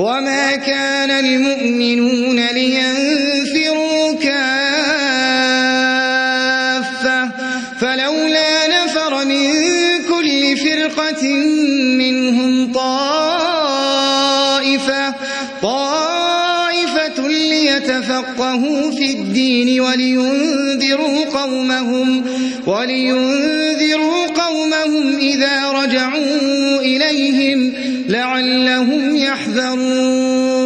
وما كان المؤمنون لينفروا كافة فلولا نفر من كل فرقة منهم طائفة طائفة ليتفقهوا في الدين ولينذروا قومهم ولينذروا قومهم إذا رجعوا إليهم لعلهم يحذرون